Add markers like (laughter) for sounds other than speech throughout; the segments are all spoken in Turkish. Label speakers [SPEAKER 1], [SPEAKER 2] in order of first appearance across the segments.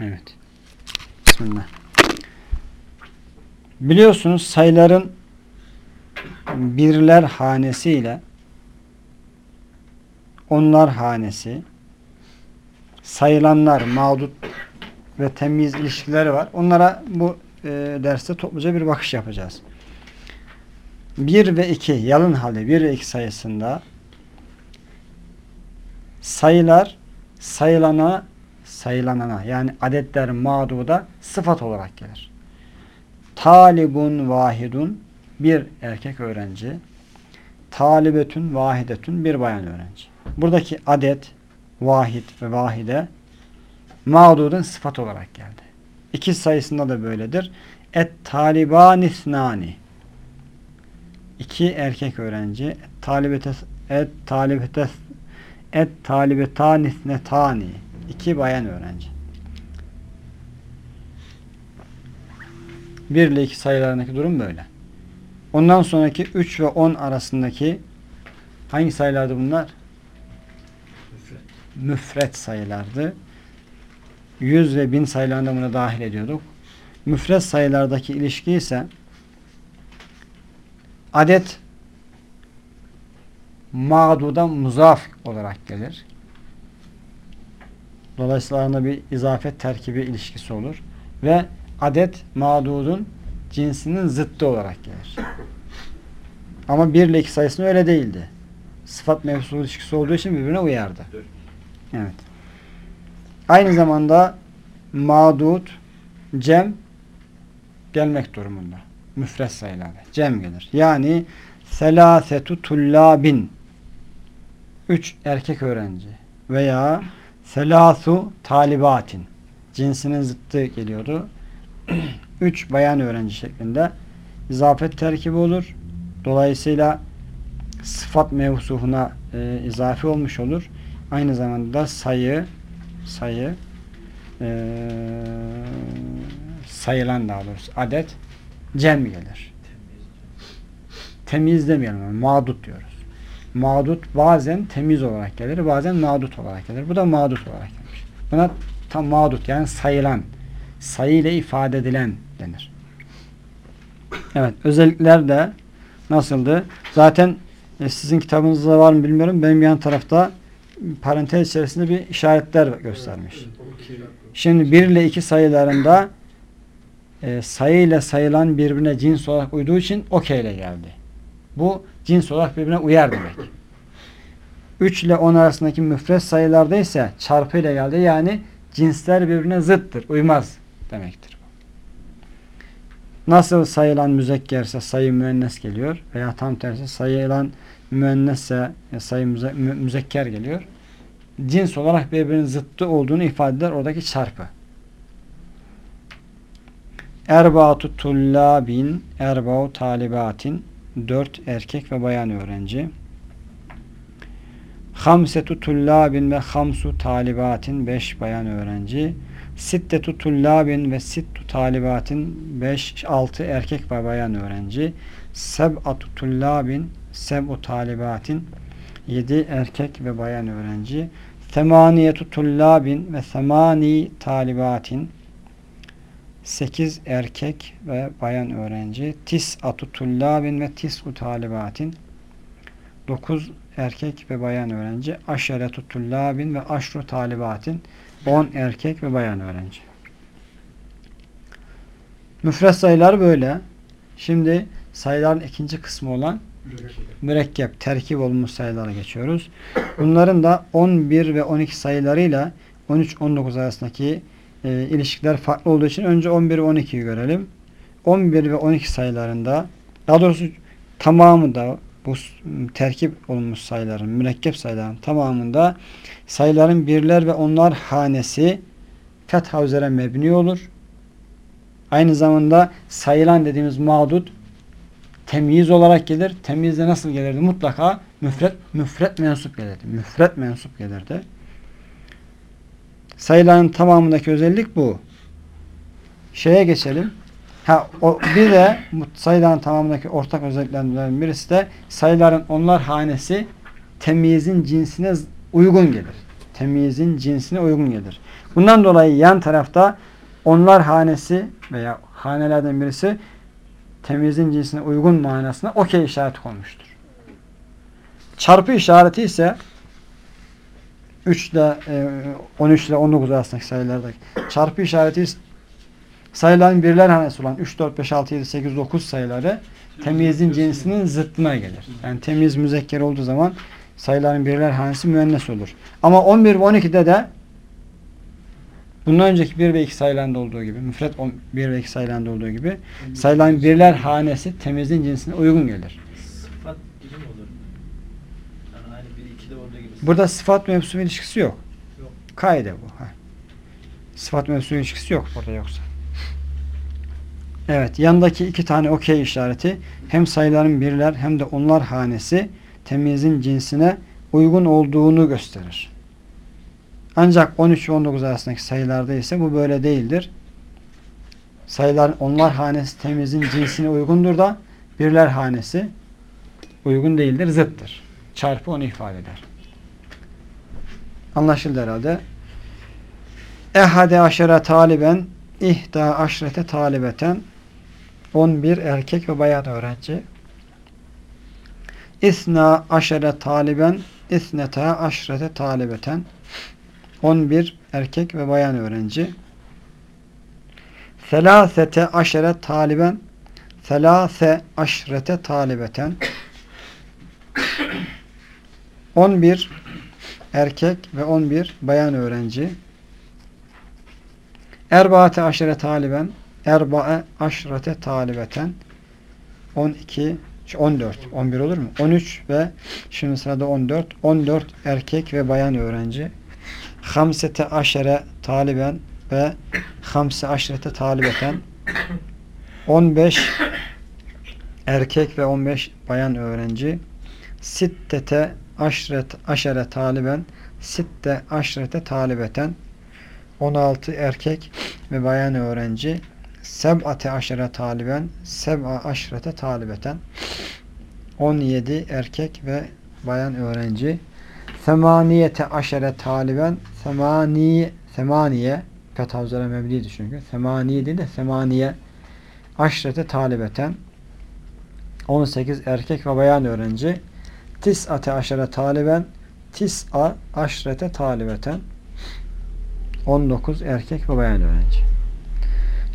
[SPEAKER 1] Evet. Bismillah. Biliyorsunuz sayıların birler hanesi ile onlar hanesi sayılanlar, mağdut ve temiz ilişkileri var. Onlara bu e, derste topluca bir bakış yapacağız. 1 ve 2 yalın hali 1 ve 2 sayısında sayılar sayılana sayılanana yani adetler mağduda sıfat olarak gelir. Talibun vahidun bir erkek öğrenci. Talibetün vahidetün bir bayan öğrenci. Buradaki adet vahid ve vahide mağdudun sıfat olarak geldi. İki sayısında da böyledir. Et taliban isnani iki erkek öğrenci et talibete et talibete et talibetan isnetani iki bayan öğrenci. Bir ile iki sayılarındaki durum böyle. Ondan sonraki 3 ve 10 arasındaki hangi sayılardı bunlar?
[SPEAKER 2] Müfret.
[SPEAKER 1] Müfret sayılardı. 100 ve 1000 sayılarında buna dahil ediyorduk. Müfret sayılardaki ilişki ise adet mağduda muzaf olarak gelir. Dolayısıyla arasında bir izafet terkibi ilişkisi olur. Ve adet mağdudun cinsinin zıttı olarak gelir. Ama 1 ile 2 sayısında öyle değildi. Sıfat mevzu ilişkisi olduğu için birbirine uyardı. Evet. Aynı zamanda mağdud, cem gelmek durumunda. Müfret sayılarda. Cem gelir. Yani selasetu tullabin üç erkek öğrenci veya selasu talibatin cinsinin zıttı geliyordu. (clears throat) üç bayan öğrenci şeklinde izafet terkibi olur. Dolayısıyla sıfat mevsufuna e, izafi olmuş olur. Aynı zamanda sayı sayı e, sayılan daha doğrusu adet cem gelir.
[SPEAKER 2] Temiz.
[SPEAKER 1] Demeyelim. Mağdut diyoruz. Mağdut bazen temiz olarak gelir. Bazen mağdut olarak gelir. Bu da mağdut olarak gelir. Buna tam mağdut yani sayılan sayı ile ifade edilen denir. Evet. Özellikler de nasıldı? Zaten e, sizin kitabınızda var mı bilmiyorum. Benim yan tarafta parantez içerisinde bir işaretler göstermiş. Şimdi 1 ile 2 sayılarında e, sayı ile sayılan birbirine cins olarak uyduğu için okey ile geldi. Bu cins olarak birbirine uyar demek. 3 ile 10 arasındaki müfret sayılarda ise çarpı ile geldi. Yani cinsler birbirine zıttır. Uymaz demektir. Nasıl sayılan müzekkerse sayı müennes geliyor veya tam tersi sayılan müennesse sayı müze, mü- müzekker geliyor. Cins olarak birbirinin zıttı olduğunu ifade eder oradaki çarpı. Erbaatu tullabin, erbau talibatin, dört erkek ve bayan öğrenci. Hamsetu tullabin ve hamsu talibatin, beş bayan öğrenci. Sittetu tullabin ve sittu talibatin, beş, altı erkek ve bayan öğrenci. Seb'atu tullabin, seb'u talibatin, yedi erkek ve bayan öğrenci. Temaniyetu tullabin ve semani talibatin, 8 erkek ve bayan öğrenci. Tis atu tullabin ve tis'u talibatin. 9 erkek ve bayan öğrenci. Aşeretu tullabin ve aşru talibatin. 10 erkek ve bayan öğrenci. Müfret sayılar böyle. Şimdi sayıların ikinci kısmı olan mürekkep, terkip olmuş sayılara geçiyoruz. Bunların da 11 ve 12 sayılarıyla 13-19 arasındaki e, ilişkiler farklı olduğu için önce 11 ve 12'yi görelim. 11 ve 12 sayılarında daha doğrusu tamamı da bu terkip olmuş sayıların, mürekkep sayıların tamamında sayıların birler ve onlar hanesi fetha üzere mebni olur. Aynı zamanda sayılan dediğimiz mağdut temyiz olarak gelir. Temyizde nasıl gelirdi? Mutlaka müfret, müfret mensup gelirdi. Müfret mensup gelirdi. Sayıların tamamındaki özellik bu. Şeye geçelim. Ha, o, bir de sayıların tamamındaki ortak özelliklerden birisi de sayıların onlar hanesi temyizin cinsine uygun gelir. temyizin cinsine uygun gelir. Bundan dolayı yan tarafta onlar hanesi veya hanelerden birisi temyizin cinsine uygun manasına okey işareti konmuştur. Çarpı işareti ise 3 ile e, 13 ile 19 arasındaki sayılardaki çarpı işareti sayıların birler hanesi olan 3, 4, 5, 6, 7, 8, 9 sayıları temyizin cinsinin zıttına gelir. Yani temiz müzekker olduğu zaman sayıların birler hanesi müennes olur. Ama 11 ve 12'de de bundan önceki 1 ve 2 sayılarında olduğu gibi müfret 1 ve 2 sayılarında olduğu gibi sayıların birler hanesi temizin cinsine uygun gelir.
[SPEAKER 2] Sıfat gibi mi olur? Yani aynı bir ikide olduğu gibi.
[SPEAKER 1] Burada sıfat mevzu ilişkisi yok.
[SPEAKER 2] Yok.
[SPEAKER 1] Kaide bu. Ha. Sıfat mevzu ilişkisi yok burada yoksa. Evet. Yandaki iki tane okey işareti hem sayıların birler hem de onlar hanesi temizin cinsine uygun olduğunu gösterir. Ancak 13 ve 19 arasındaki sayılarda ise bu böyle değildir. Sayılar onlar hanesi temizin cinsine uygundur da birler hanesi uygun değildir, zıttır. Çarpı onu ifade eder. Anlaşıldı herhalde. Ehade aşere taliben ihda aşrete talibeten 11 erkek ve bayan öğrenci. İsna aşere taliben isneta aşrete talibeten 11 erkek ve bayan öğrenci. Selasete aşere taliben selase aşrete talibeten 11 erkek ve 11 bayan öğrenci. Erbaate aşere taliben Erbae aşrete talibeten 12 14 11 olur mu? 13 ve şimdi sırada 14 14 erkek ve bayan öğrenci. Hamsete aşere taliben ve hamse aşrete talibeten 15 erkek ve 15 bayan öğrenci. Sittete aşret aşere taliben sitte aşrete talibeten. 16 erkek ve bayan öğrenci seb'ate aşere taliben seb'a aşrete talibeten. 17 erkek ve bayan öğrenci semaniyete aşere taliben semani semaniye fethazlara mebniydi çünkü semaniye değil de semaniye aşrete talibeten. 18 erkek ve bayan öğrenci tis'ate aşere taliben tis'a aşrete talibeten 19 erkek ve bayan öğrenci.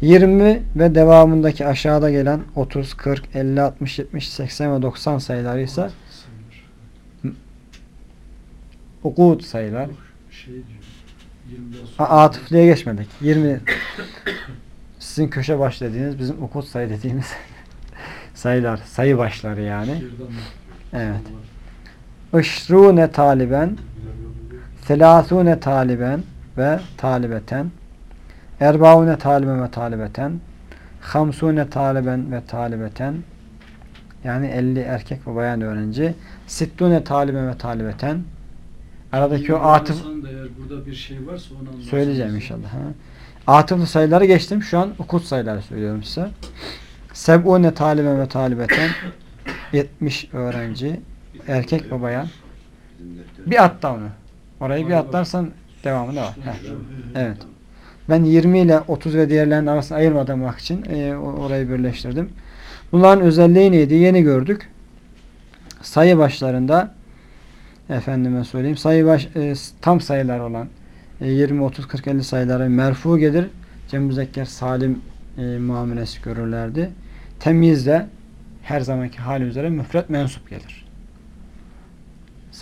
[SPEAKER 1] 20 ve devamındaki aşağıda gelen 30, 40, 50, 60, 70, 80 ve 90 sayıları ise ukud sayılar.
[SPEAKER 2] Şey diyor. 20'den
[SPEAKER 1] A- Atıflıya geçmedik. 20 (coughs) sizin köşe baş dediğiniz bizim ukud sayı dediğimiz (laughs) sayılar. Sayı başları yani. Evet. Işrune taliben selasune taliben ve talibeten erbaune taliben ve talibeten hamsune taliben ve talibeten yani 50 erkek ve bayan öğrenci sittune taliben ve talibeten aradaki o atıf
[SPEAKER 3] burada bir şey varsa onu
[SPEAKER 1] söyleyeceğim inşallah. Ha. Atıflı sayıları geçtim. Şu an ukut sayıları söylüyorum size. Seb'une taliben ve talibeten 70 öğrenci erkek ve bayan bir atla onu. Orayı bir atlarsan devamı da var. Heh. Evet. Ben 20 ile 30 ve diğerlerinin arasını ayırmamak için e, orayı birleştirdim. Bunların özelliği neydi? Yeni gördük. Sayı başlarında efendime söyleyeyim sayı baş, e, tam sayılar olan e, 20, 30, 40, 50 sayıları merfu gelir. Cem müzekker salim e, muamelesi görürlerdi. Temyizde her zamanki hali üzere müfret mensup gelir.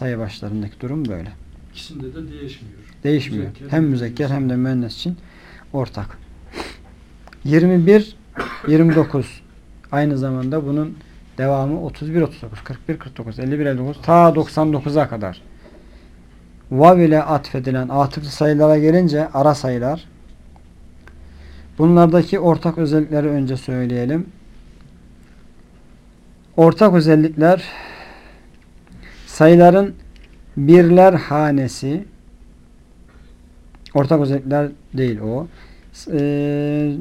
[SPEAKER 1] Sayı başlarındaki durum böyle.
[SPEAKER 3] İkisinde de değişmiyor.
[SPEAKER 1] Değişmiyor.
[SPEAKER 3] Müzekker,
[SPEAKER 1] hem müzekker hem de müennes için ortak. 21 29 aynı zamanda bunun devamı 31 39 41 49 51 59 ta 99'a kadar. Vav ile atfedilen atıflı sayılara gelince ara sayılar. Bunlardaki ortak özellikleri önce söyleyelim. Ortak özellikler sayıların birler hanesi ortak özellikler değil o. Eee,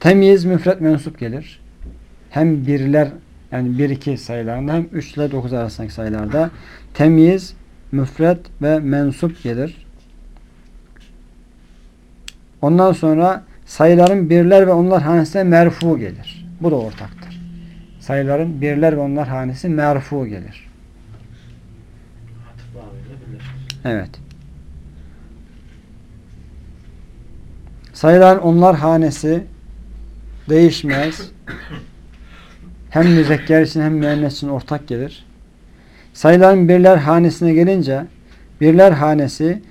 [SPEAKER 1] temyiz müfret mensup gelir. Hem birler yani 1 2 sayılarında hem 3 ile 9 arasındaki sayılarda temyiz müfret ve mensup gelir. Ondan sonra sayıların birler ve onlar hanesine merfu gelir. Bu da ortaktır. Sayıların birler ve onlar hanesi merfu gelir. Evet. Sayılan onlar hanesi değişmez. Hem müzekker için hem müennes için ortak gelir. Sayıların birler hanesine gelince birler hanesi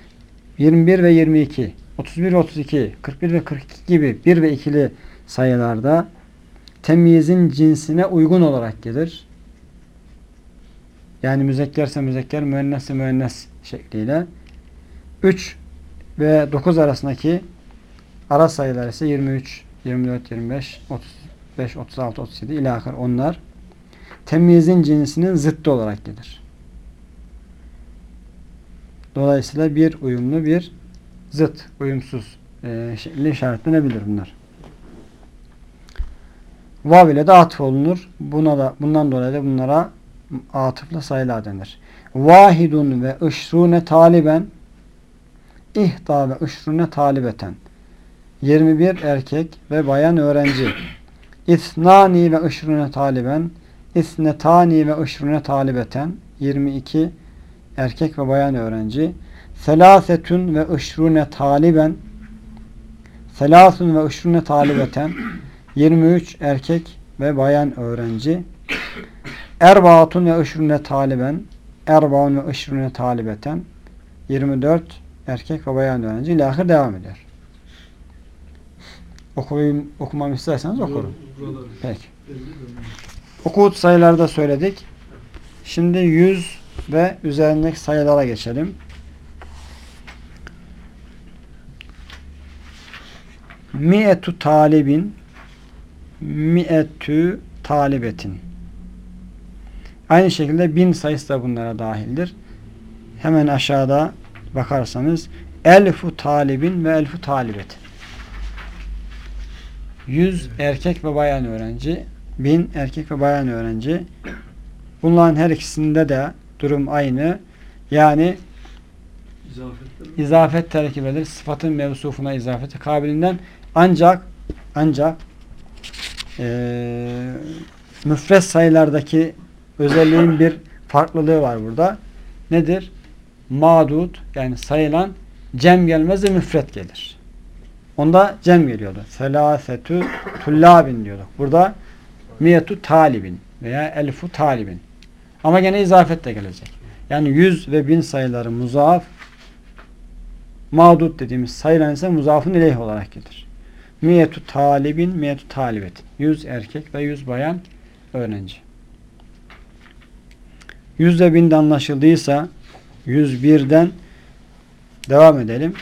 [SPEAKER 1] 21 ve 22, 31 ve 32, 41 ve 42 gibi 1 ve 2'li sayılarda temyizin cinsine uygun olarak gelir. Yani müzekkerse müzekker, müennesse müennes şekliyle. 3 ve 9 arasındaki ara sayılar ise 23, 24, 25, 35, 36, 37 ilahir onlar temyizin cinsinin zıttı olarak gelir. Dolayısıyla bir uyumlu bir zıt, uyumsuz e, şekli işaretlenebilir bunlar. Vav ile de atıf olunur. Buna da bundan dolayı da bunlara atıfla sayılar denir. Vahidun ve ışrune taliben ihda ve ışrune talibeten. 21 erkek ve bayan öğrenci. İthnani ve ışrune taliben İthnetani ve ışrune talibeten. 22 erkek ve bayan öğrenci. Selasetun ve ışrune taliben Selasun ve ışrune talibeten. 23 erkek ve bayan öğrenci Erbaatun ve ışrune taliben Erbaun ve ışrune talibeten 24 erkek ve bayan öğrenci ilahir devam ediyor. Okuyayım, okumamı isterseniz okurum. Peki. Ukut sayılarda söyledik. Şimdi 100 ve üzerindeki sayılara geçelim. Mi'etu talibin mi'etü talibetin Aynı şekilde bin sayısı da bunlara dahildir. Hemen aşağıda bakarsanız elfu talibin ve elfu talibet. 100 erkek ve bayan öğrenci, bin erkek ve bayan öğrenci. Bunların her ikisinde de durum aynı. Yani izafet terkip edilir. Sıfatın mevsufuna izafeti kabilinden ancak ancak eee müfret sayılardaki özelliğin bir farklılığı var burada. Nedir? Madud yani sayılan cem gelmez de müfret gelir. Onda cem geliyordu. Selasetü tullabin diyorduk. Burada miyetu talibin veya elfu talibin. Ama gene izafet de gelecek. Yani yüz ve bin sayıları muzaaf mağdut dediğimiz sayılan ise muzafın ileyh olarak gelir. Miyetu talibin, miyetu talibetin. Yüz erkek ve yüz bayan öğrenci. Yüzde binde anlaşıldıysa 101'den devam edelim.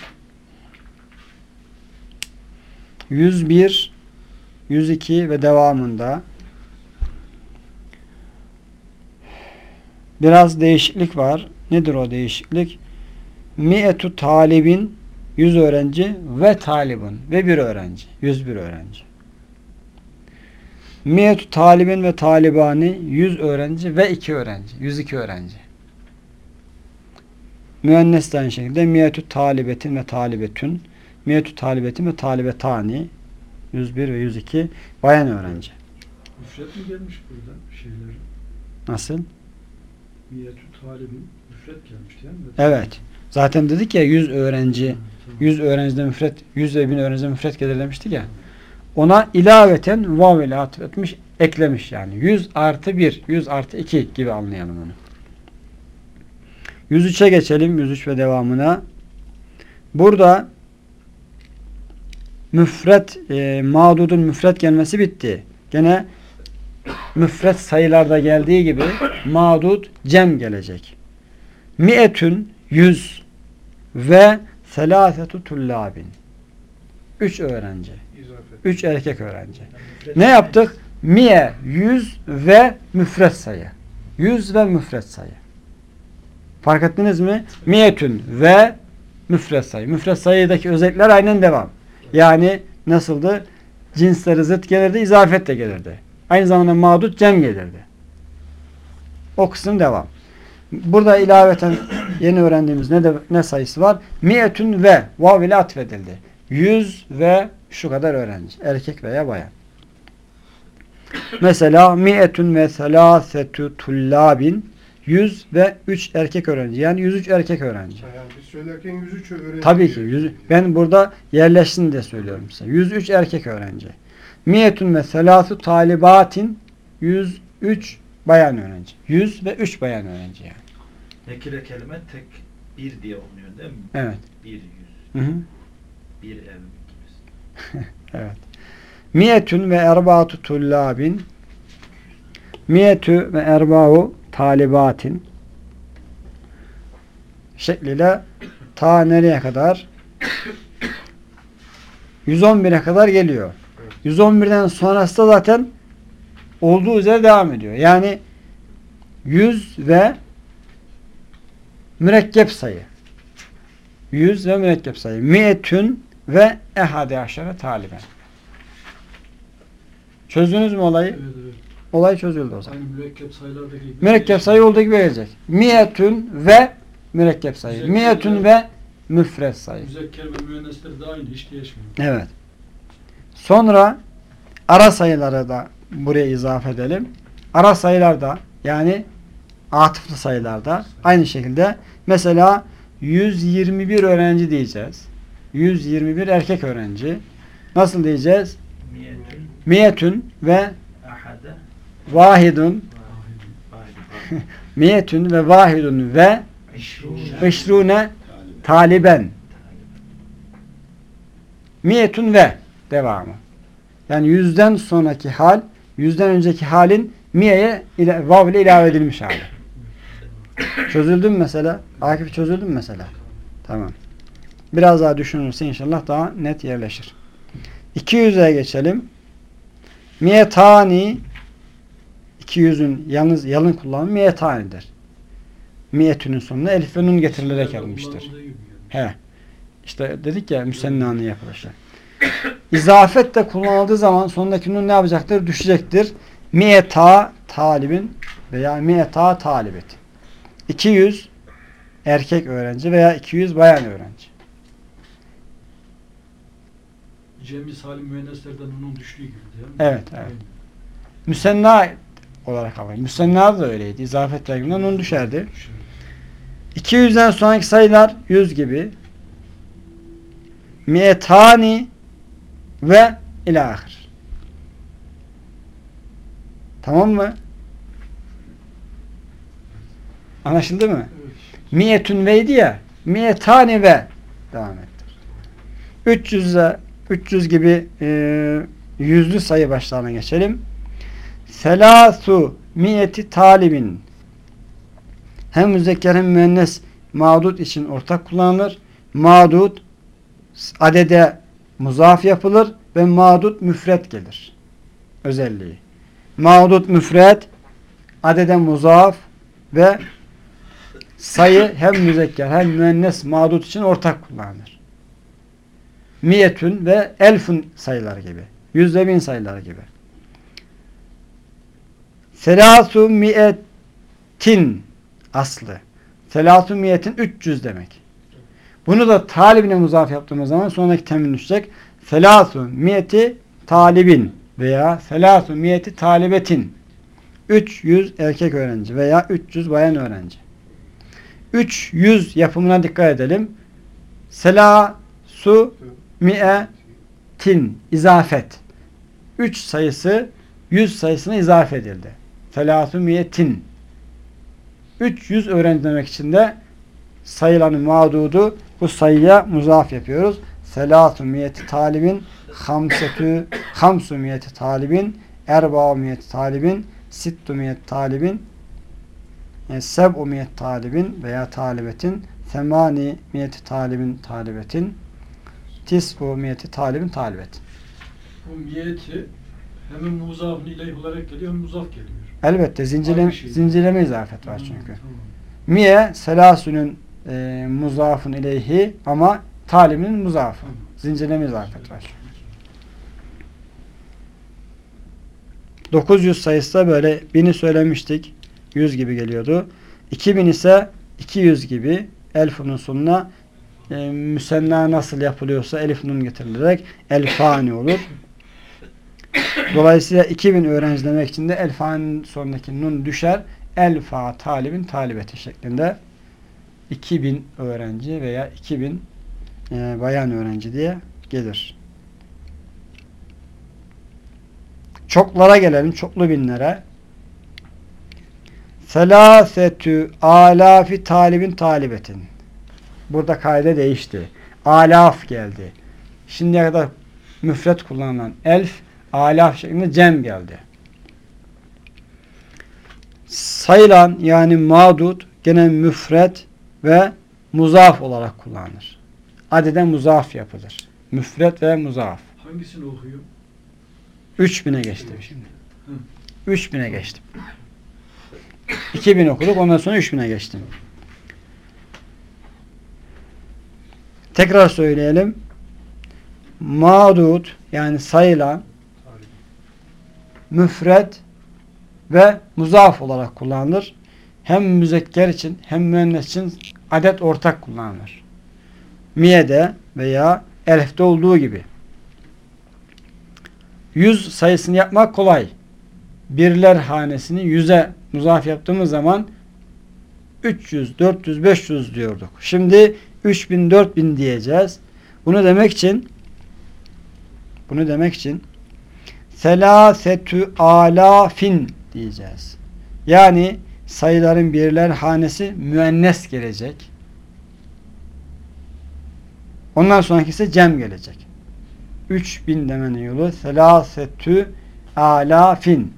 [SPEAKER 1] 101 102 ve devamında biraz değişiklik var. Nedir o değişiklik? Mi'etu talibin 100 öğrenci ve talibun ve bir öğrenci. 101 öğrenci. Mi'etu talibin ve talibani 100 öğrenci ve 2 öğrenci. 102 öğrenci. Müennes de aynı şekilde mi'etu talibetin ve talibetün mi'etu talibetin ve talibetani 101 ve 102 bayan öğrenci.
[SPEAKER 3] Müfret mi gelmiş burada şeyler?
[SPEAKER 1] Nasıl?
[SPEAKER 3] Miyetü talibin müfret gelmiş değil mi?
[SPEAKER 1] Evet. Zaten dedik ya 100 öğrenci
[SPEAKER 3] Ha, tamam.
[SPEAKER 1] 100 öğrencide müfret 100 ve 1000 öğrencide müfret gelir demiştik ya. Ona ilaveten vav ile atıf etmiş, eklemiş yani. 100 artı 1, 100 artı 2 gibi anlayalım onu. 103'e geçelim. 103 ve devamına. Burada müfret, e, mağdudun müfret gelmesi bitti. Gene müfret sayılarda geldiği gibi mağdud cem gelecek. Mi'etün 100 ve selâsetu tullabin. 3 öğrenci. 3 erkek öğrenci. Ne yaptık? Miye 100 ve müfret sayı. 100 ve müfret sayı. Fark ettiniz mi? Miyetün ve müfret sayı. Müfret sayıdaki özellikler aynen devam. Yani nasıldı? Cinsleri zıt gelirdi, izafet de gelirdi. Aynı zamanda mağdut cem gelirdi. O kısım devam. Burada ilaveten yeni öğrendiğimiz ne de ne sayısı var? Miyetün ve vav ile atfedildi. Yüz ve şu kadar öğrenci. Erkek veya bayan. Mesela miyetün ve selâsetü tullâbin yüz ve üç erkek öğrenci. Yani 103 erkek öğrenci.
[SPEAKER 4] Yani biz söylerken 103 öğrenci.
[SPEAKER 1] Tabii ki.
[SPEAKER 4] diyor.
[SPEAKER 1] Yüz, ben burada yerleşsin diye söylüyorum size. 103 erkek öğrenci. Miyetun ve selâsü talibatin 103 bayan öğrenci. 100 ve 3 bayan öğrenci yani.
[SPEAKER 2] Nekire kelime tek bir diye okunuyor değil mi?
[SPEAKER 1] Evet.
[SPEAKER 2] Bir yüz,
[SPEAKER 1] Hı hı.
[SPEAKER 2] bir ev. (laughs)
[SPEAKER 1] Evet. Miyetün ve erbaatu tullabin Miyetü ve erba'u talibatin şekliyle ta nereye kadar? 111'e kadar geliyor. 111'den sonrası da zaten olduğu üzere devam ediyor. Yani 100 ve mürekkep sayı. 100 ve mürekkep sayı. Miyetün ve ehade aşere taliben. Çözdünüz mü olayı?
[SPEAKER 3] Evet evet.
[SPEAKER 1] Olay çözüldü o zaman.
[SPEAKER 3] Aynı mürekkep sayılardaki gibi.
[SPEAKER 1] Mürekkep sayı olduğu gibi gelecek. Miyetün ve mürekkep sayı.
[SPEAKER 3] Müzekker
[SPEAKER 1] Miyetün
[SPEAKER 3] ve-
[SPEAKER 1] müfret sayı.
[SPEAKER 3] Müzekker ve müennesleri de aynı hiç değişmiyor.
[SPEAKER 1] Evet. Sonra ara sayıları da buraya izafe edelim. Ara sayılarda yani atıflı sayılarda aynı şekilde mesela 121 öğrenci diyeceğiz. 121 erkek öğrenci. Nasıl diyeceğiz?
[SPEAKER 2] Miyetün,
[SPEAKER 1] Miyetün ve vahidun
[SPEAKER 2] vahid, (laughs)
[SPEAKER 1] miyetün ve vahidun ve işrune taliben. Miyetun ve devamı. Yani yüzden sonraki hal, yüzden önceki halin miyeye ile, vav ile ilave edilmiş hali. (laughs) Çözüldü mü mesela? Akif çözüldü mü mesela? Tamam. Biraz daha düşünürse inşallah daha net yerleşir. 200'e geçelim. Miyetani 200'ün yalnız yalın kullanımı miyetanidir. Miyetünün sonuna elif ve nun getirilerek
[SPEAKER 3] yani.
[SPEAKER 1] He. İşte dedik ya müsennanın yapılışı. İzafet de kullanıldığı zaman sonundaki nun ne yapacaktır? Düşecektir. Miyeta talibin veya miyeta talibet. 200 erkek öğrenci veya 200 bayan öğrenci.
[SPEAKER 3] Cem'i salim müenneslerden onun düştüğü gibi değil mi?
[SPEAKER 1] Evet, evet. Müsenna olarak ama. Müsenna da öyleydi. İzafet vergimden nun düşerdi. 200'den sonraki sayılar 100 gibi. Miyetani ve ilahir. Tamam mı? Anlaşıldı mı?
[SPEAKER 3] Evet.
[SPEAKER 1] Miyetün veydi ya. Miyetani ve devam ettir. 300'e 300 gibi e, yüzlü sayı başlarına geçelim. Selasu miyeti talibin hem müzekker hem müennes mağdut için ortak kullanılır. Mağdut adede muzaf yapılır ve mağdut müfret gelir. Özelliği. Mağdut müfret adede muzaf ve sayı hem müzekker hem müennes mağdut için ortak kullanılır. Miyetün ve elfun sayıları gibi. Yüzde bin sayıları gibi. Selasu miyetin aslı. Selasu miyetin 300 demek. Bunu da talibine muzaf yaptığımız zaman sonraki temin düşecek. Selasu miyeti talibin veya selasu miyeti talibetin. 300 erkek öğrenci veya 300 bayan öğrenci. 300 yapımına dikkat edelim. Selasu mi'etin izafet. 3 sayısı 100 sayısına izafe edildi. Selasu mi'etin. 300 öğrenci demek için de sayılanın mağdudu bu sayıya muzaf yapıyoruz. Selasu miyeti talibin hamsetü hamsu miyeti talibin erba'u miyeti talibin sittu miyeti talibin yani seb'u miyet talibin veya talibetin semani miyeti talibin talibetin tis'u miyeti talibin talibetin.
[SPEAKER 3] Bu miyeti hem muzafın ileyh olarak geliyor hem muzaf geliyor.
[SPEAKER 1] Elbette zincirleme,
[SPEAKER 3] şey.
[SPEAKER 1] zincirleme izafet var
[SPEAKER 3] Hı,
[SPEAKER 1] çünkü.
[SPEAKER 3] tamam.
[SPEAKER 1] Miye selasünün e, muzafın ileyhi ama talibinin muzafı.
[SPEAKER 3] Tamam.
[SPEAKER 1] Zincirleme izafet var çünkü. 900 sayısı da böyle bini söylemiştik. 100 gibi geliyordu. 2000 ise 200 gibi elfunun sonuna e, müsenna nasıl yapılıyorsa elif nun getirilerek elfani olur. Dolayısıyla 2000 öğrenci demek için de elfanın sonundaki nun düşer. Elfa talibin talibeti şeklinde 2000 öğrenci veya 2000 e, bayan öğrenci diye gelir. Çoklara gelelim. Çoklu binlere. Selasetü alafi talibin talibetin. Burada kaide değişti. Alaf geldi. Şimdiye kadar müfret kullanılan elf alaf şeklinde cem geldi. Sayılan yani mağdut gene müfret ve muzaf olarak kullanılır. Adeden muzaf yapılır. Müfret ve muzaf.
[SPEAKER 3] Hangisini okuyor?
[SPEAKER 1] 3000'e geçtim şimdi. 3000'e geçtim. 2000 okuduk ondan sonra 3000'e geçtim. Tekrar söyleyelim. Mağdut yani sayılan müfret ve muzaf olarak kullanılır. Hem müzekker için hem müennes için adet ortak kullanılır. Miye'de veya elfte olduğu gibi. 100 sayısını yapmak kolay. Birler hanesini 100'e muzaf yaptığımız zaman 300, 400, 500 diyorduk. Şimdi 3000, 4000 diyeceğiz. Bunu demek için bunu demek için selasetü alafin diyeceğiz. Yani sayıların birler hanesi müennes gelecek. Ondan sonraki ise cem gelecek. 3000 demenin yolu selasetü alafin.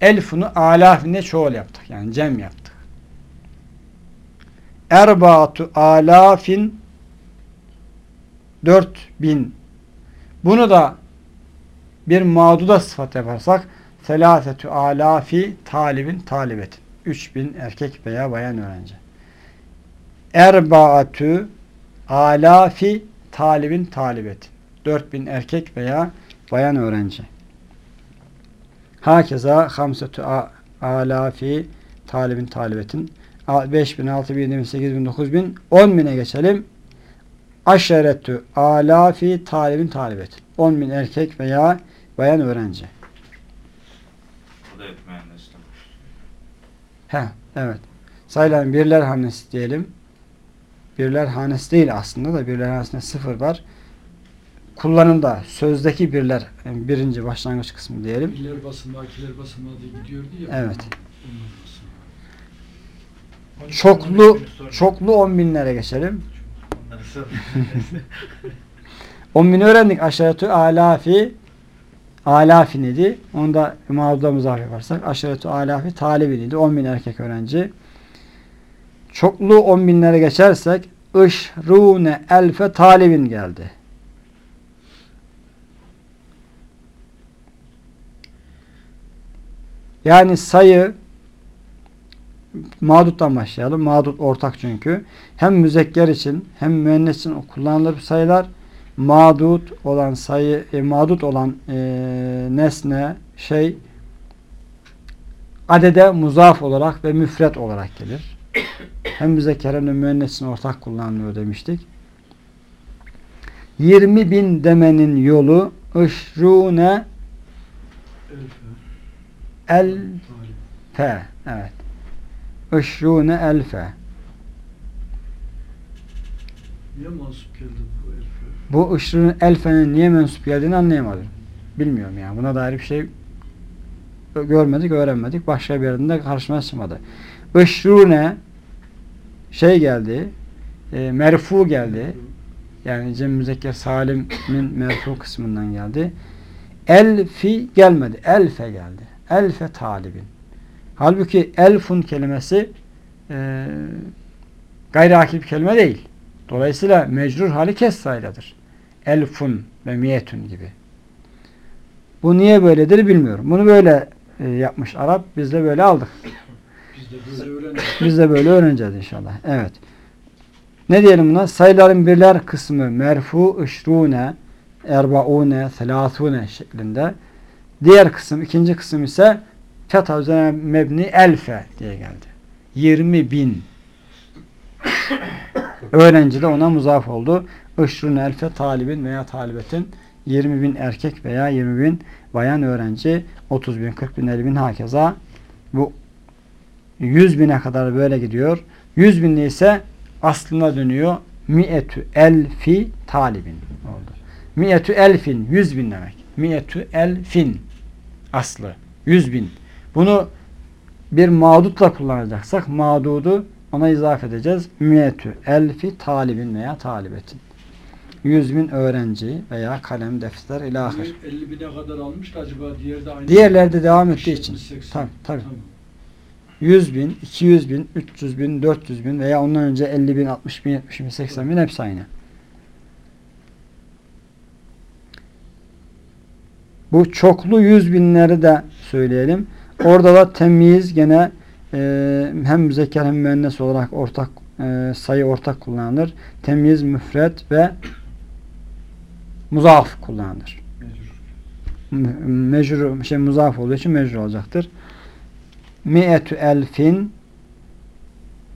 [SPEAKER 1] Elfunu alafinde çoğul yaptık. Yani cem yaptık. Erbaatu alafin 4000. Bunu da bir mağduda sıfat yaparsak selasetü alafi talibin talibetin. 3000 erkek veya bayan öğrenci. Erbaatü alafi talibin talibetin. 4000 erkek veya bayan öğrenci. Hakeza hamsetü alafi talibin talibetin 5000, 6000, 7000, 8000, 9000, 10.000'e geçelim. Aşeretü alafi talibin talibetin. 10.000 erkek veya bayan öğrenci.
[SPEAKER 5] Bu da hep mühendislik.
[SPEAKER 1] He, evet. Sayılan birler hanesi diyelim. Birler hanesi değil aslında da birler hanesinde sıfır var. Kullanımda sözdeki birler yani birinci başlangıç kısmı diyelim.
[SPEAKER 3] Birler basılma, ikiler basılma diye gidiyordu ya.
[SPEAKER 1] Evet.
[SPEAKER 3] Onlar.
[SPEAKER 1] Çoklu çoklu on binlere geçelim.
[SPEAKER 2] Onları sor.
[SPEAKER 1] 10 bin öğrendik. Aşaretü alafi alafin idi. Onu da mağduda muzaf yaparsak aşaretü alafi talibin idi. 10 bin erkek öğrenci. Çoklu 10 binlere geçersek ışrune elfe talibin geldi. Yani sayı mağduttan başlayalım. Mağdut ortak çünkü. Hem müzekker için hem müennes için kullanılır sayılar. Mağdut olan sayı, e, mağdut olan e, nesne, şey adede muzaf olarak ve müfret olarak gelir. Hem müzekker hem de müennes için ortak kullanılıyor demiştik. 20 bin demenin yolu ışrune el. Fe. Evet. Işrune elfe.
[SPEAKER 3] Niye mansup geldi bu elfe?
[SPEAKER 1] Bu ışrune elfenin niye mensup geldiğini anlayamadım. Bilmiyorum yani. Buna dair bir şey görmedik, öğrenmedik. Başka bir yerinde karşıma çıkmadı. Işrune şey geldi. E, merfu geldi. Yani Cem Müzekker Salim'in (laughs) merfu kısmından geldi. Elfi gelmedi. Elfe geldi. Elfe talibin. Halbuki elfun kelimesi e, gayri akil bir kelime değil. Dolayısıyla mecrur hali kes sayıdadır. Elfun ve miyetun gibi. Bu niye böyledir bilmiyorum. Bunu böyle e, yapmış Arap. Biz de böyle aldık.
[SPEAKER 3] Biz de böyle öğrendik. (laughs)
[SPEAKER 1] Biz de böyle öğreneceğiz inşallah. Evet. Ne diyelim buna? Sayıların birler kısmı merfu, ışrune, erbaune, selasune şeklinde. Diğer kısım, ikinci kısım ise fetha üzerine mebni elfe diye geldi. 20 bin öğrenci de ona muzaf oldu. Işrun elfe talibin veya talibetin 20 bin erkek veya 20 bin bayan öğrenci 30 bin, 40 bin, 50 bin hakeza bu 100 bine kadar böyle gidiyor. 100 bin ise aslına dönüyor. Mi'etü elfi talibin oldu. Mi'etü elfin 100 bin demek. Mi'etü elfin aslı 100 bin. Bunu bir mağdutla kullanacaksak mağdudu ona izafe edeceğiz. Mi'etü elfi talibin veya talibetin. 100 bin öğrenci veya kalem, defter, ilahir.
[SPEAKER 3] 50 bine kadar almış da acaba diğerde aynı.
[SPEAKER 1] Diğerlerde devam ettiği için.
[SPEAKER 3] 70, 80.
[SPEAKER 1] Tabii tabii.
[SPEAKER 3] Tamam.
[SPEAKER 1] 100 bin, 200 bin, 300 bin, 400 bin veya ondan önce 50 bin, 60 bin, 70 bin, 80 bin hepsi aynı. Bu çoklu yüz binleri de söyleyelim. Orada da temyiz gene e, hem müzekker hem müennes olarak ortak e, sayı ortak kullanılır. Temyiz, müfret ve muzaf kullanılır.
[SPEAKER 3] Mecbur.
[SPEAKER 1] M- mecrur şey muzaf olduğu için mecrur olacaktır. Mi'etü elfin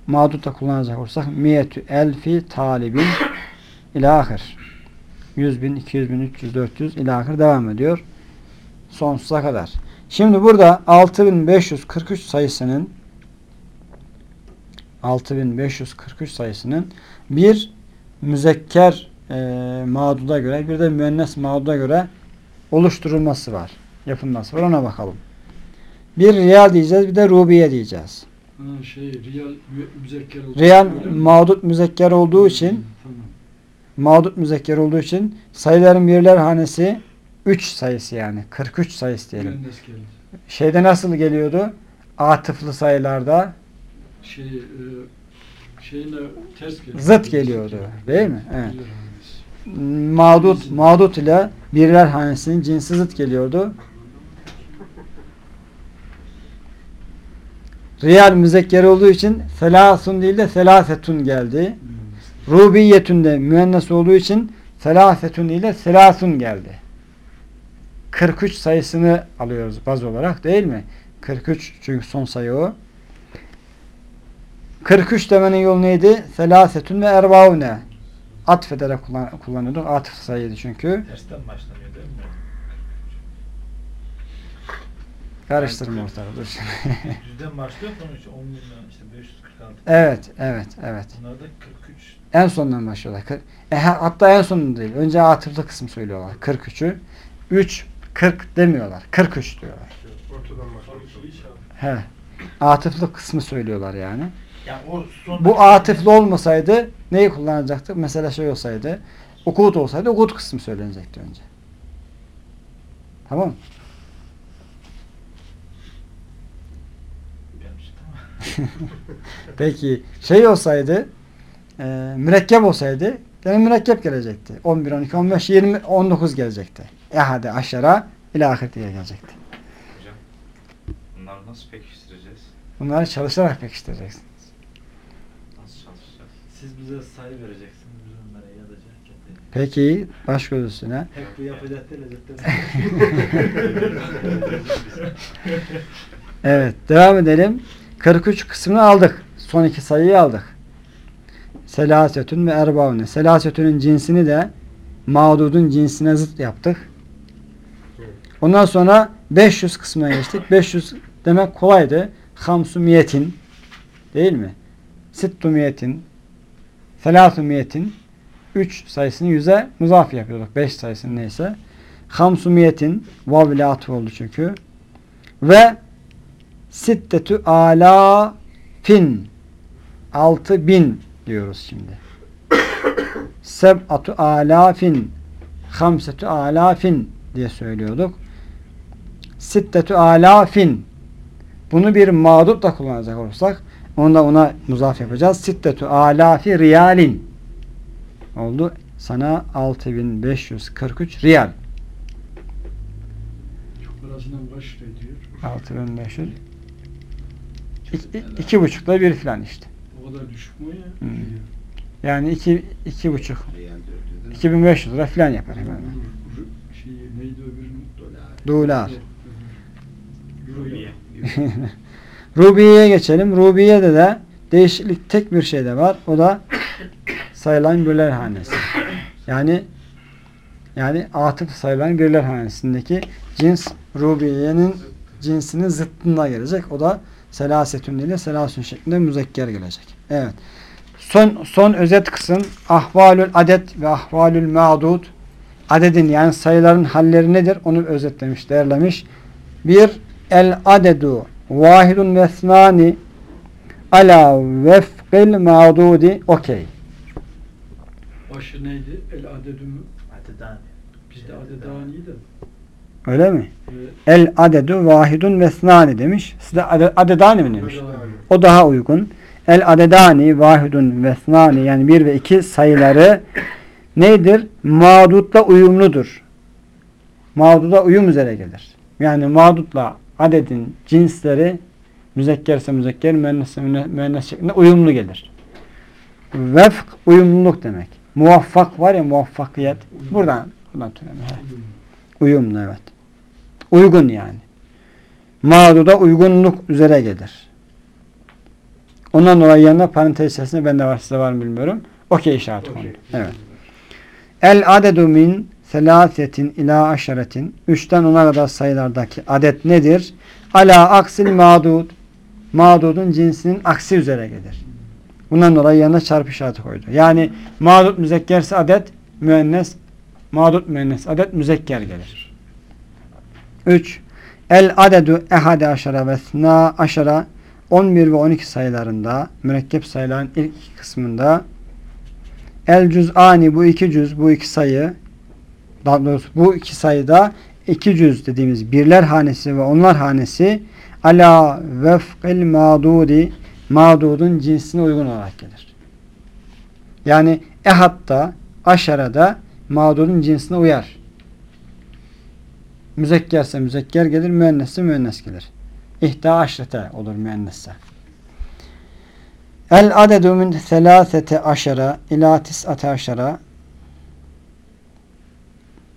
[SPEAKER 1] mağdutta kullanacak olursak mi'etü elfi talibin ilahir. 100 bin, 200 bin, 300, 400 ilahir devam ediyor. Sonsuza kadar. Şimdi burada 6543 sayısının 6543 sayısının bir müzekker e, mağduda göre bir de müennes mağduda göre oluşturulması var. Yapılması var. Ona bakalım. Bir riyal diyeceğiz bir de rubiye diyeceğiz.
[SPEAKER 3] Ha, şey riyal müzekker oldu.
[SPEAKER 1] Riyal mağdut müzekker olduğu için
[SPEAKER 3] Tamam.
[SPEAKER 1] mağdut müzekker olduğu için sayıların birler hanesi 3 sayısı yani. 43 sayısı diyelim. Şeyde nasıl geliyordu? Atıflı sayılarda
[SPEAKER 3] Şey e, şeyine ters geliyor.
[SPEAKER 1] zıt geliyordu. Değil mi? Evet. Mağdut, mağdut ile birler hanesinin cinsi zıt geliyordu. Riyal müzekker olduğu için selasun değil de selafetun geldi. Rubiyetun de müennes olduğu için selafetun ile selasun geldi. 43 sayısını alıyoruz baz olarak değil mi? 43 çünkü son sayı o. 43 demenin yolu neydi? Selasetun ve erbaune. Atfederek kullan kullanıyorduk. Atıf sayıydı çünkü.
[SPEAKER 2] Tersten başlanıyor değil mi?
[SPEAKER 1] Karıştırma ortalığı. Dur (laughs) şimdi.
[SPEAKER 2] Düzden başlıyor sonuç 10 milyon işte 546.
[SPEAKER 1] evet, evet, evet.
[SPEAKER 2] Bunlar da 43.
[SPEAKER 1] En sondan başlıyorlar. E, ha- hatta en sonunda değil. Önce atıflı kısmı söylüyorlar. 43'ü. 3, 40 demiyorlar. 43 diyorlar.
[SPEAKER 4] Ortadan.
[SPEAKER 1] He. Atıflı kısmı söylüyorlar yani.
[SPEAKER 2] Yani
[SPEAKER 1] Bu atıflı olmasaydı neyi kullanacaktık? Mesela şey olsaydı, ukut olsaydı ukut kısmı söylenecekti önce. Tamam mı?
[SPEAKER 2] Tamam. (laughs)
[SPEAKER 1] Peki şey olsaydı, e, mürekkep olsaydı gene mürekkep gelecekti. 11, 12, 15, 20, 19 gelecekti. E hadi aşağı ilahir diye gelecekti.
[SPEAKER 5] Hocam bunları nasıl pekiştireceğiz?
[SPEAKER 1] Bunları çalışarak pekiştireceksin.
[SPEAKER 5] Nasıl çalışacağız?
[SPEAKER 2] Siz bize sayı vereceksiniz. Biz onlara yazacağız.
[SPEAKER 1] Peki baş göz üstüne.
[SPEAKER 2] Hep bu yapacak değil lezzetten.
[SPEAKER 1] Evet devam edelim. 43 kısmını aldık. Son iki sayıyı aldık. Selasetün ve erbaune. Selasetünün cinsini de mağdudun cinsine zıt yaptık. Ondan sonra 500 kısmına geçtik. 500 demek kolaydı. Hamsu miyetin değil mi? Sittu miyetin Selatu miyetin 3 sayısını 100'e muzaf yapıyorduk. 5 sayısını neyse. Hamsu miyetin vav ile atı oldu çünkü. Ve Sittetü ala fin. Altı bin diyoruz şimdi. (coughs) Seb'atu alafin. Hamsetü alafin diye söylüyorduk. Sittetü alafin. Bunu bir mağdupla kullanacak olursak onu da ona muzaf yapacağız. Sittetü alafi riyalin. Oldu. Sana 6543 riyal.
[SPEAKER 3] Çok arasından kaç lira ediyor?
[SPEAKER 1] 6500 İki, iki buçukla bir filan işte.
[SPEAKER 3] O kadar düşük mü ya?
[SPEAKER 1] Hmm. Yani iki, iki buçuk. 2500 lira filan yapar hemen.
[SPEAKER 3] Şey, neydi öbürünün?
[SPEAKER 1] Dolar.
[SPEAKER 3] Euro
[SPEAKER 5] Rubiye. (laughs)
[SPEAKER 1] Rubiye'ye geçelim. Rubiye'de de değişiklik tek bir şey de var. O da sayılan birler hanesi. Yani yani atıf sayılan birler hanesindeki cins Rubiye'nin cinsinin zıttına gelecek. O da selasetün ile selasün şeklinde müzekker gelecek. Evet. Son son özet kısım ahvalül adet ve ahvalül ma'dud adedin yani sayıların halleri nedir? Onu özetlemiş, değerlemiş. Bir el adedu vahidun ve esnani ala vefqil ma'dudi okey.
[SPEAKER 3] Başı neydi? El adedümü.
[SPEAKER 2] Atedani.
[SPEAKER 3] Bizde adedaniydi.
[SPEAKER 1] Öyle mi?
[SPEAKER 3] Ee,
[SPEAKER 1] El adedu vahidun ve esnani demiş. Sizde ade, adedani mi demiş?
[SPEAKER 3] adedani.
[SPEAKER 1] O daha uygun. El adedani vahidun ve esnani yani bir ve iki sayıları nedir? Mağdutla uyumludur. Mağduda uyum üzere gelir. Yani mağdutla adedin cinsleri müzekkerse müzekker, müennesse müennes şeklinde uyumlu gelir. Vefk uyumluluk demek. Muvaffak var ya muvaffakiyet. Buradan, buradan türeme. Uyumlu evet. Uygun yani. Mağduda uygunluk üzere gelir. Ondan dolayı yanında parantez içerisinde bende var size var mı bilmiyorum. Okey işareti kondu. Evet. El adedu min selasetin ila aşeretin. Üçten ona kadar sayılardaki adet nedir? Ala aksil mağdud. Mağdudun cinsinin aksi üzere gelir. Bundan dolayı yanına çarpı işareti koydu. Yani mağdud müzekkerse adet müennes mağdud müennes adet müzekker gelir. 3. El adedu ehade aşara ve sna aşara 11 ve 12 sayılarında mürekkep sayıların ilk kısmında el cüz'ani bu iki cüz bu iki sayı daha doğrusu bu iki sayıda iki cüz dediğimiz birler hanesi ve onlar hanesi ala vefqil mağdudi mağdudun cinsine uygun olarak gelir. Yani ehatta aşarada mağdudun cinsine uyar. Müzekkerse müzekker gelir, müennesse müennes gelir. İhta aşrete olur müennesse. El adedu min selasete aşara ila tis'ate aşara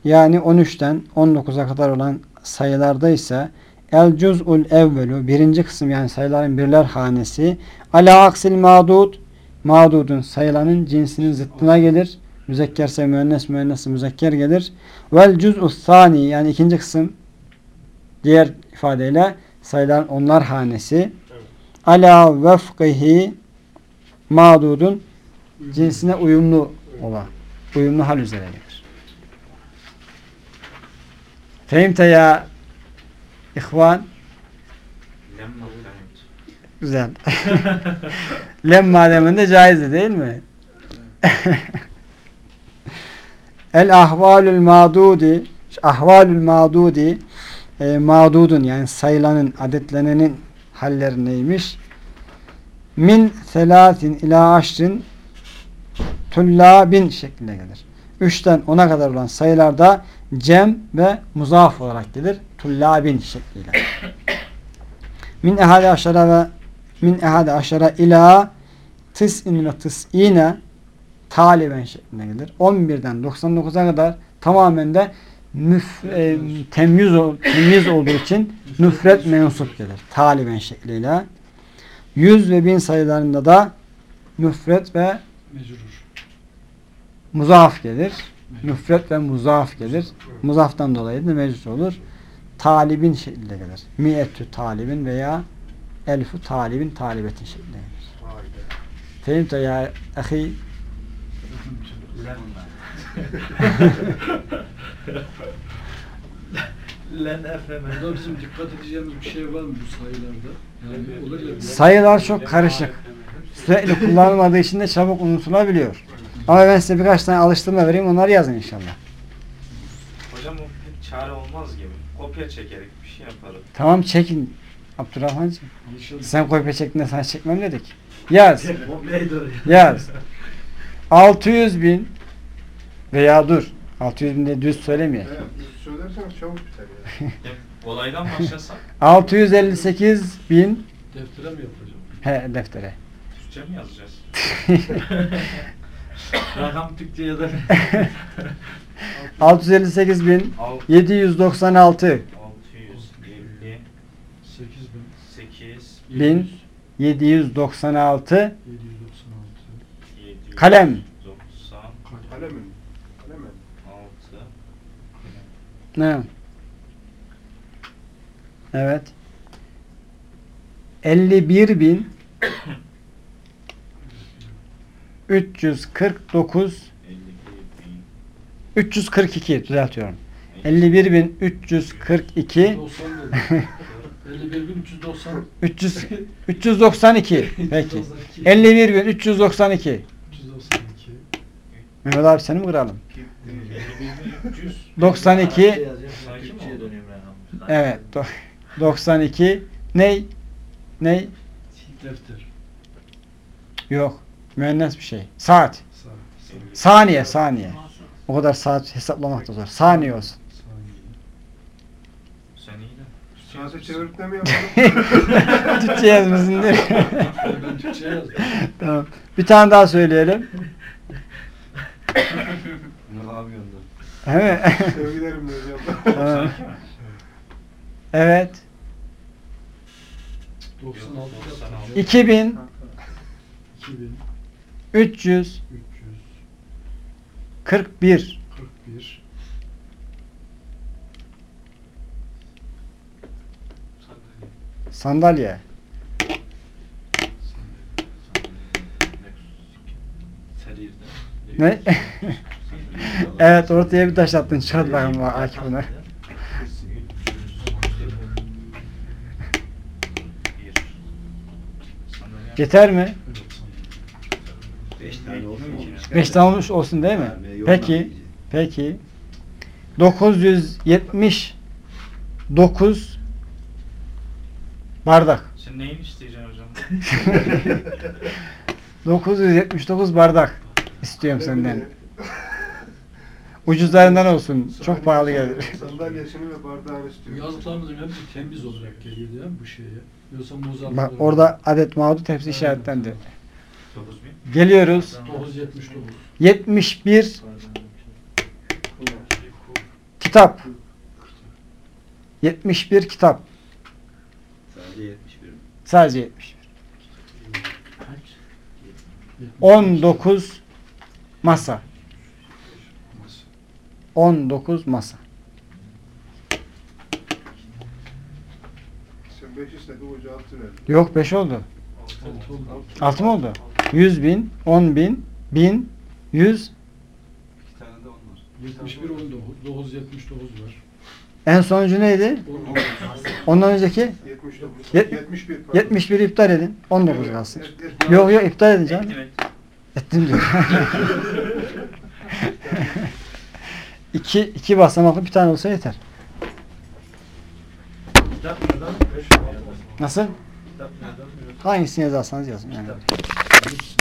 [SPEAKER 1] yani 13'ten 19'a kadar olan sayılarda ise el cüz'ul evvelu birinci kısım yani sayıların birler hanesi ala aksil mağdud mağdudun sayılanın cinsinin zıttına gelir. Müzekkerse müennes müennesi müzekker gelir. Vel cüz'u sani yani ikinci kısım diğer ifadeyle sayılan onlar hanesi ala vefkihi mağdudun cinsine uyumlu olan uyumlu hal üzere gelir. Fehimte ya ihvan
[SPEAKER 5] Lemma fehmet.
[SPEAKER 1] güzel. (laughs) Lemma demende caizdi değil mi? (laughs) El ahvalül mağdudi ahvalül mağdudi e, mağdudun yani sayılanın adetlenenin halleri neymiş? Min selasin ila aşrin tullabin şeklinde gelir. Üçten ona kadar olan sayılarda cem ve muzaf olarak gelir. Tullabin şekliyle. Min ehade aşara ve min ehade aşara ila tis'in ve tis'ine taliben şeklinde gelir. 11'den 99'a kadar tamamen de müf, e, temyiz, temyiz olduğu için müfret mensup gelir. Taliben şekliyle. 100 ve 1000 sayılarında da müfret ve
[SPEAKER 3] Mecrur.
[SPEAKER 1] muzaf gelir. Müfret ve muzaf gelir. Muzaftan dolayı da mevcut olur. Talibin şeklinde gelir. Miyetü talibin veya elfu talibin talibetin şeklinde gelir. Fehimte ya ahi.
[SPEAKER 2] Len efeme.
[SPEAKER 3] Burada bizim dikkat edeceğimiz bir şey var mı bu sayılarda? Yani olur ya.
[SPEAKER 1] sayılar çok karışık. Sürekli kullanılmadığı için de çabuk unutulabiliyor. Ama ben size birkaç tane alıştırma vereyim. Onları yazın inşallah.
[SPEAKER 5] Hocam o pek çare olmaz gibi. Kopya çekerek bir şey yaparız.
[SPEAKER 1] Tamam çekin. Abdurrahman'cığım. Sen kopya çektiğinde sana çekmem dedik. Yaz. (laughs) Yaz. 600 bin veya dur. 600 bin de düz söylemeye.
[SPEAKER 4] Evet, söylerseniz çabuk biter ya. (laughs)
[SPEAKER 5] Hem kolaydan başlasak (laughs)
[SPEAKER 1] 658 bin
[SPEAKER 3] Deftere mi yapacağım?
[SPEAKER 1] he deftere.
[SPEAKER 5] Türkçe mi yazacağız?
[SPEAKER 2] Rakam Türkçe ya da
[SPEAKER 1] 658 bin
[SPEAKER 5] Al-
[SPEAKER 1] 796
[SPEAKER 5] 650
[SPEAKER 3] 8 bin.
[SPEAKER 5] 8
[SPEAKER 1] bin 796
[SPEAKER 3] 796.
[SPEAKER 1] kalem.
[SPEAKER 5] 90
[SPEAKER 4] Kalem mi? Kalem mi?
[SPEAKER 5] 6
[SPEAKER 1] Ne? Evet. 51 bin 349
[SPEAKER 5] 51 bin
[SPEAKER 1] 342 düzeltiyorum. 51 bin 342
[SPEAKER 3] 90 dedi. 51390
[SPEAKER 1] 300 392 peki. 51 bin 392
[SPEAKER 3] 392
[SPEAKER 1] Mehmet abi seni mi kıralım?
[SPEAKER 5] 300
[SPEAKER 1] 92
[SPEAKER 2] Arapça yazıyor,
[SPEAKER 5] Sanki mi
[SPEAKER 2] Türkçe'ye
[SPEAKER 5] oldu?
[SPEAKER 2] dönüyorum ben.
[SPEAKER 1] evet do- 92 ney? Ney?
[SPEAKER 3] defter.
[SPEAKER 1] Yok. Müennes bir şey. Saat. Saniye, saniye. O kadar saat hesaplamak da zor. Saniye olsun.
[SPEAKER 5] De.
[SPEAKER 4] Saate çevirip (laughs) de mi yapalım?
[SPEAKER 1] Türkçe yazmasın diye.
[SPEAKER 3] Ben Türkçe yazdım.
[SPEAKER 1] tamam. Bir tane daha söyleyelim.
[SPEAKER 2] Nur abi
[SPEAKER 1] mi?
[SPEAKER 4] Sevgilerimle hocam.
[SPEAKER 1] Tamam. evet.
[SPEAKER 3] 96
[SPEAKER 5] 96.
[SPEAKER 1] 2000
[SPEAKER 3] 2000
[SPEAKER 1] 341
[SPEAKER 3] 341
[SPEAKER 1] sandalye. Ne? (laughs) evet ortaya bir taş attın. Çıkart bakalım Akif bunu.
[SPEAKER 5] 1 Sandalye
[SPEAKER 1] Yeter mi?
[SPEAKER 2] 5 tane olsun mu?
[SPEAKER 1] 5 tane olmuş olsun değil mi? Peki. Peki. 979 bardak.
[SPEAKER 5] Sen neyini isteyeceksin hocam? (laughs)
[SPEAKER 1] 979 bardak istiyorum senden. Ucuzlarından olsun. Çok pahalı gelir.
[SPEAKER 4] Sandalyesini ve bardağını istiyorum.
[SPEAKER 3] yazdıklarımızın hepsi temiz olarak geliyor değil mi bu şeye? Yoksa muzaf
[SPEAKER 1] Bak orada adet mağdut hepsi işaretlendi.
[SPEAKER 5] 9000
[SPEAKER 1] Geliyoruz.
[SPEAKER 3] 979.
[SPEAKER 1] 71 kitap. 71 kitap.
[SPEAKER 2] Sadece 71 mi?
[SPEAKER 1] Sadece 71. 19 masa. 19 masa.
[SPEAKER 4] Sen 5 istedi hoca 6 verdi.
[SPEAKER 1] Yok 5 oldu.
[SPEAKER 3] Evet, oldu.
[SPEAKER 1] 6 mı oldu? 100 bin, 10 bin, 1000, 100.
[SPEAKER 2] 2 tane de onlar.
[SPEAKER 3] 71 19. 979 var.
[SPEAKER 1] En sonuncu neydi?
[SPEAKER 3] 19.
[SPEAKER 1] Ondan önceki
[SPEAKER 4] 79.
[SPEAKER 1] Yet-
[SPEAKER 4] 71 pardon.
[SPEAKER 1] 71 iptal edin. 19
[SPEAKER 4] Evet,
[SPEAKER 1] kalsın.
[SPEAKER 4] evet, evet.
[SPEAKER 1] Yok yok iptal edin canım. Ettim diyor. (laughs) iki, iki basamaklı bir tane olsa yeter.
[SPEAKER 2] Kitap nereden? 5
[SPEAKER 1] Nasıl?
[SPEAKER 2] Kitap nereden?
[SPEAKER 1] Hangisini yazarsanız yazın. Yani.
[SPEAKER 3] Thank you.